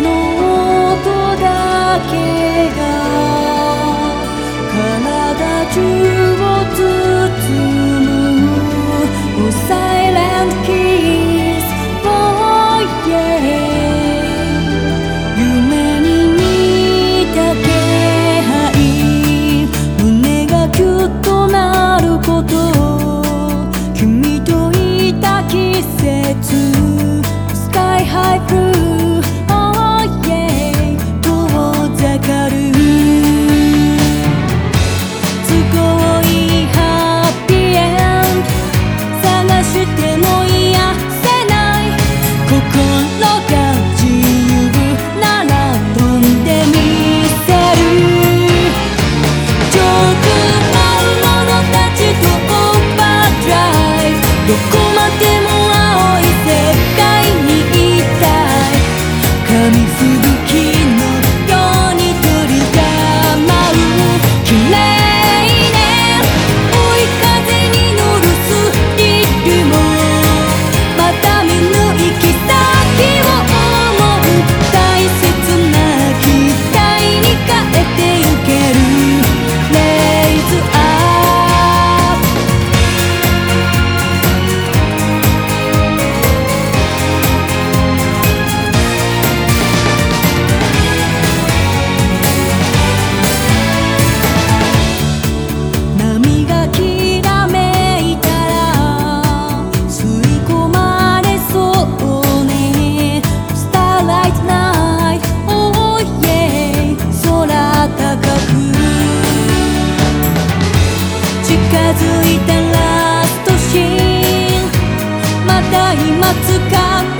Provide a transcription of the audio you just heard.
の音だけが中た今使って